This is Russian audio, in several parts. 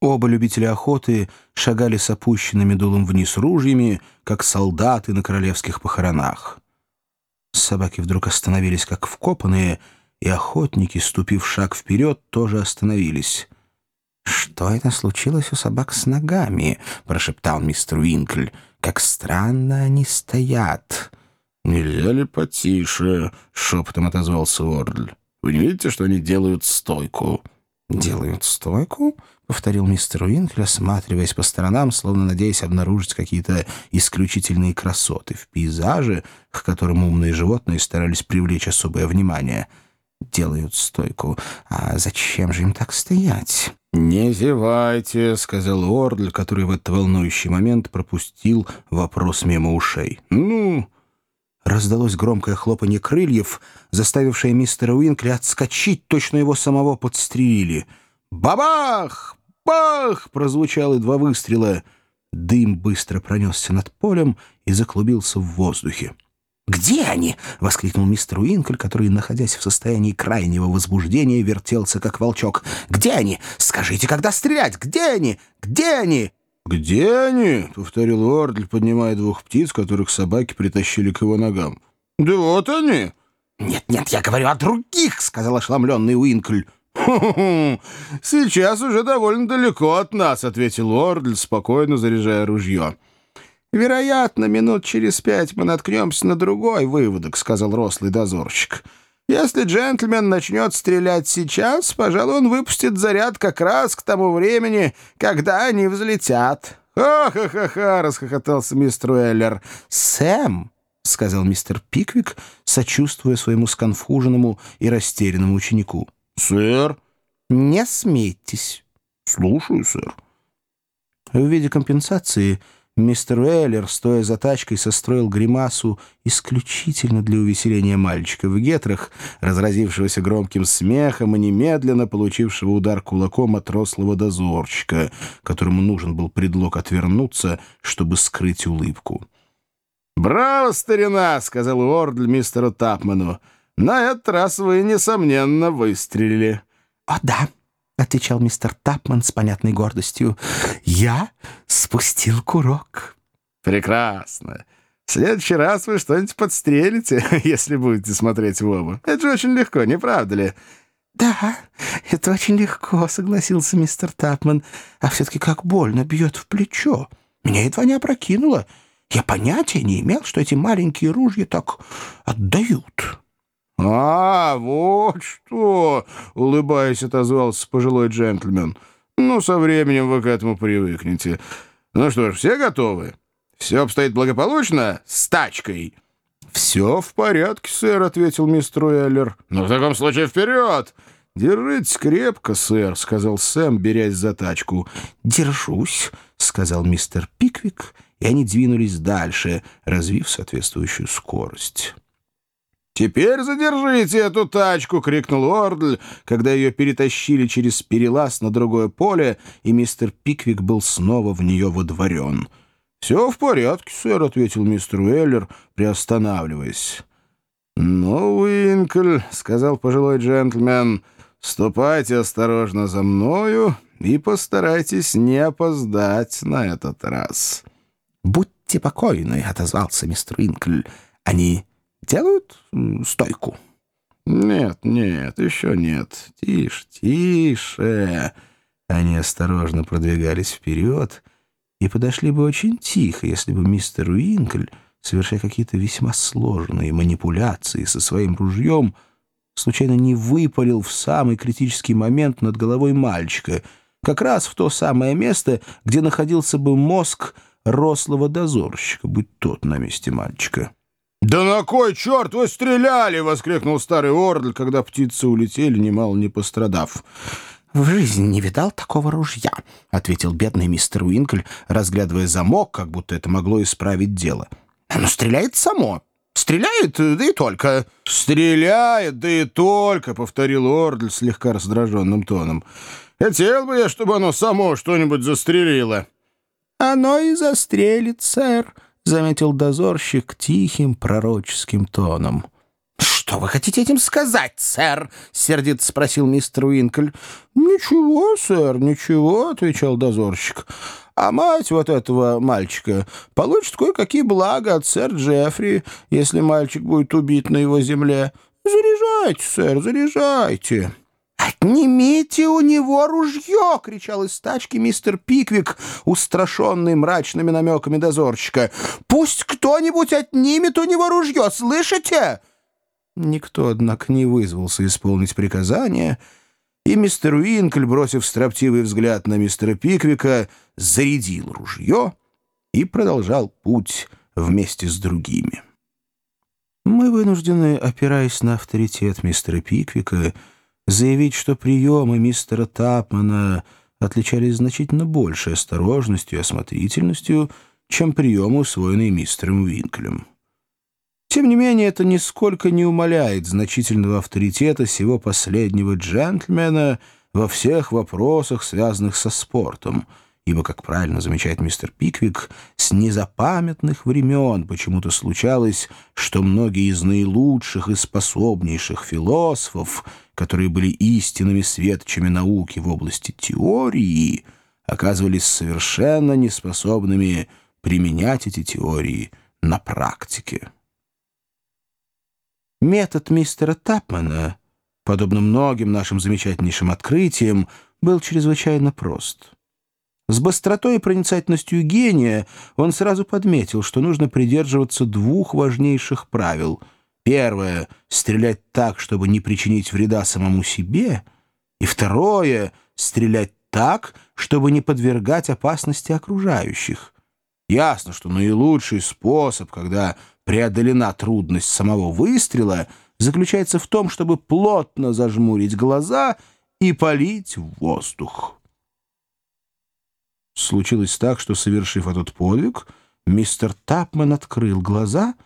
Оба любителя охоты шагали с опущенными дулом вниз ружьями, как солдаты на королевских похоронах. Собаки вдруг остановились, как вкопанные, и охотники, ступив шаг вперед, тоже остановились. «Что это случилось у собак с ногами?» — прошептал мистер Уинкль. «Как странно они стоят». «Нельзя ли потише?» — шепотом отозвался Ордль. «Вы не видите, что они делают стойку?» «Делают стойку?» — повторил мистер Уинкль, осматриваясь по сторонам, словно надеясь обнаружить какие-то исключительные красоты в пейзаже, к которым умные животные старались привлечь особое внимание. «Делают стойку. А зачем же им так стоять?» «Не зевайте», — сказал Ордль, который в этот волнующий момент пропустил вопрос мимо ушей. «Ну...» Раздалось громкое хлопанье крыльев, заставившее мистера Уинкли отскочить, точно его самого подстрелили. «Бабах! Бах!» — прозвучало два выстрела. Дым быстро пронесся над полем и заклубился в воздухе. «Где они?» — воскликнул мистер Уинкль, который, находясь в состоянии крайнего возбуждения, вертелся как волчок. «Где они? Скажите, когда стрелять? Где они? Где они?» «Где они?» — повторил Ордль, поднимая двух птиц, которых собаки притащили к его ногам. «Да вот они!» «Нет-нет, я говорю о других!» — сказал ошеломленный Уинкль. «Ху-ху-ху! Сейчас уже довольно далеко от нас», — ответил Ордль, спокойно заряжая ружье. «Вероятно, минут через пять мы наткнемся на другой выводок», — сказал рослый дозорщик. «Если джентльмен начнет стрелять сейчас, пожалуй, он выпустит заряд как раз к тому времени, когда они взлетят». «Ха-ха-ха-ха!» — расхохотался мистер Уэллер. «Сэм!» — сказал мистер Пиквик, сочувствуя своему сконфуженному и растерянному ученику. «Сэр?» «Не смейтесь». «Слушаю, сэр». В виде компенсации мистер Уэллер, стоя за тачкой, состроил гримасу исключительно для увеселения мальчика в гетрах, разразившегося громким смехом и немедленно получившего удар кулаком от рослого дозорчика, которому нужен был предлог отвернуться, чтобы скрыть улыбку. «Браво, старина!» — сказал Уордль мистеру Тапману. «На этот раз вы, несомненно, выстрелили». «О, да!» — отвечал мистер Тапман с понятной гордостью. «Я спустил курок». «Прекрасно. В следующий раз вы что-нибудь подстрелите, если будете смотреть в оба. Это же очень легко, не правда ли?» «Да, это очень легко», — согласился мистер Тапман. «А все-таки как больно бьет в плечо. Меня едва не опрокинуло. Я понятия не имел, что эти маленькие ружья так отдают». «А, вот что!» — улыбаясь, отозвался пожилой джентльмен. «Ну, со временем вы к этому привыкнете. Ну что ж, все готовы? Все обстоит благополучно с тачкой?» «Все в порядке, сэр», — ответил мистер Уэллер. «Ну, в таком случае вперед!» «Держитесь крепко, сэр», — сказал Сэм, берясь за тачку. «Держусь», — сказал мистер Пиквик, и они двинулись дальше, развив соответствующую скорость. «Теперь задержите эту тачку!» — крикнул Ордль, когда ее перетащили через перелаз на другое поле, и мистер Пиквик был снова в нее водворен. «Все в порядке, сэр», — ответил мистер Уэллер, приостанавливаясь. «Ну, Уинкль», — сказал пожилой джентльмен, — «ступайте осторожно за мною и постарайтесь не опоздать на этот раз». «Будьте покойны», — отозвался мистер Уинкль. «Они делают стойку?» «Нет, нет, еще нет. Тише, тише». Они осторожно продвигались вперед и подошли бы очень тихо, если бы мистер Уинкль, совершая какие-то весьма сложные манипуляции со своим ружьем, случайно не выпалил в самый критический момент над головой мальчика, как раз в то самое место, где находился бы мозг рослого дозорщика, будь тот на месте мальчика. «Да на кой черт вы стреляли?» — воскликнул старый Ордль, когда птицы улетели, немало не пострадав. «В жизни не видал такого ружья», — ответил бедный мистер Уинкль, разглядывая замок, как будто это могло исправить дело. «Оно стреляет само. Стреляет, да и только». «Стреляет, да и только», — повторил Ордль слегка раздраженным тоном. «Хотел бы я, чтобы оно само что-нибудь застрелило». «Оно и застрелит, сэр», — заметил дозорщик тихим пророческим тоном. «Что вы хотите этим сказать, сэр?» — сердито спросил мистер Уинкль. «Ничего, сэр, ничего», — отвечал дозорщик. «А мать вот этого мальчика получит кое-какие блага от сэр Джеффри, если мальчик будет убит на его земле. Заряжайте, сэр, заряжайте». «Отнимите у него ружье!» — кричал из тачки мистер Пиквик, устрашенный мрачными намеками дозорщика. «Пусть кто-нибудь отнимет у него ружье, слышите?» Никто, однако, не вызвался исполнить приказание, и мистер Уинкль, бросив строптивый взгляд на мистера Пиквика, зарядил ружье и продолжал путь вместе с другими. Мы вынуждены, опираясь на авторитет мистера Пиквика, заявить, что приемы мистера Тапмана отличались значительно большей осторожностью и осмотрительностью, чем приемы, усвоенные мистером Уинклем. Тем не менее, это нисколько не умаляет значительного авторитета сего последнего джентльмена во всех вопросах, связанных со спортом, ибо, как правильно замечает мистер Пиквик, с незапамятных времен почему-то случалось, что многие из наилучших и способнейших философов, которые были истинными светочами науки в области теории, оказывались совершенно неспособными применять эти теории на практике. Метод мистера Тапмана, подобно многим нашим замечательнейшим открытиям, был чрезвычайно прост. С быстротой и проницательностью гения он сразу подметил, что нужно придерживаться двух важнейших правил. Первое — стрелять так, чтобы не причинить вреда самому себе, и второе — стрелять так, чтобы не подвергать опасности окружающих. Ясно, что наилучший способ, когда преодолена трудность самого выстрела, заключается в том, чтобы плотно зажмурить глаза и полить в воздух. Случилось так, что, совершив этот подвиг, мистер Тапман открыл глаза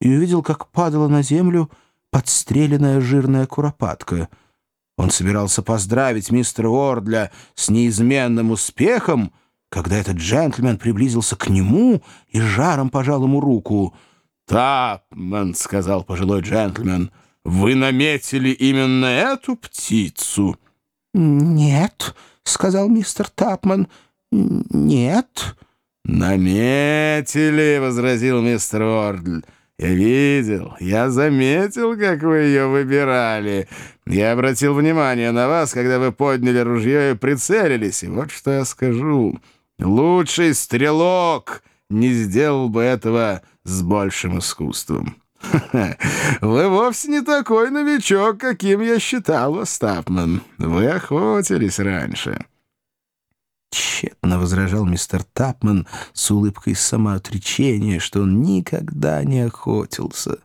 и увидел, как падала на землю подстреленная жирная куропатка. Он собирался поздравить мистера Ордля с неизменным успехом, когда этот джентльмен приблизился к нему и жаром пожал ему руку — «Тапман», — сказал пожилой джентльмен, — «вы наметили именно эту птицу?» «Нет», — сказал мистер Тапман, — «нет». «Наметили», — возразил мистер Ордль. «Я видел, я заметил, как вы ее выбирали. Я обратил внимание на вас, когда вы подняли ружье и прицелились. И вот что я скажу. Лучший стрелок не сделал бы этого с большим искусством. Вы вовсе не такой новичок, каким я считал вас, Тапман. Вы охотились раньше. Тщетно возражал мистер Тапман с улыбкой самоотречения, что он никогда не охотился.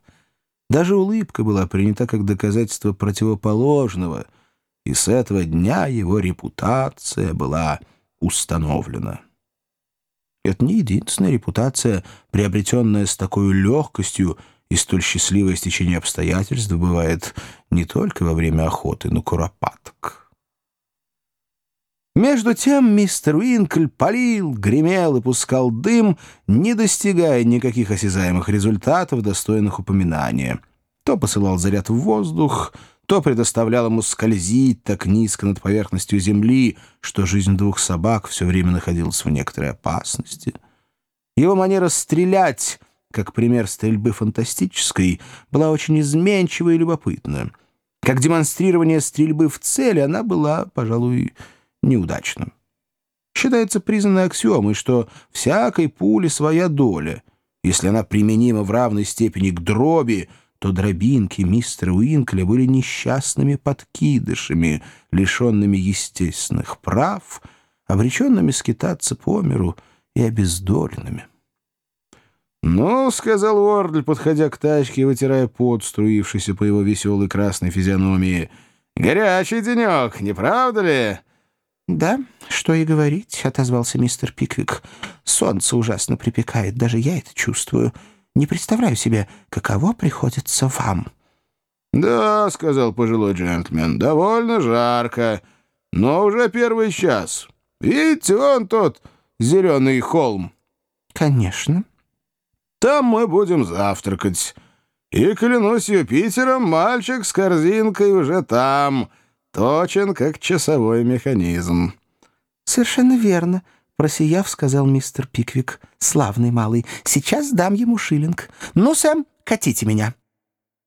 Даже улыбка была принята как доказательство противоположного, и с этого дня его репутация была установлена. Это не единственная репутация, приобретенная с такой легкостью, и столь счастливое стечение обстоятельств бывает не только во время охоты на куропаток. Между тем мистер Уинкль палил, гремел и пускал дым, не достигая никаких осязаемых результатов, достойных упоминания. То посылал заряд в воздух, то предоставлял ему скользить так низко над поверхностью земли, что жизнь двух собак все время находилась в некоторой опасности. Его манера стрелять, как пример стрельбы фантастической, была очень изменчива и любопытна. Как демонстрирование стрельбы в цели она была, пожалуй, неудачна. Считается признанной аксиомой, что всякой пули своя доля. Если она применима в равной степени к дроби — то дробинки мистера Уинкля были несчастными подкидышами, лишенными естественных прав, обреченными скитаться по миру и обездоленными. «Ну, — сказал Уордль, подходя к тачке и вытирая пот, струившийся по его веселой красной физиономии, — горячий денек, не правда ли?» «Да, что и говорить», — отозвался мистер Пиквик. «Солнце ужасно припекает, даже я это чувствую». Не представляю себе, каково приходится вам». «Да», — сказал пожилой джентльмен, — «довольно жарко, но уже первый час. Видите, вон тот зеленый холм». «Конечно». «Там мы будем завтракать. И, клянусь Юпитером, мальчик с корзинкой уже там, точен, как часовой механизм». «Совершенно верно», — просияв, сказал мистер Пиквик. «Славный малый. Сейчас дам ему шиллинг. Ну, Сэм, катите меня».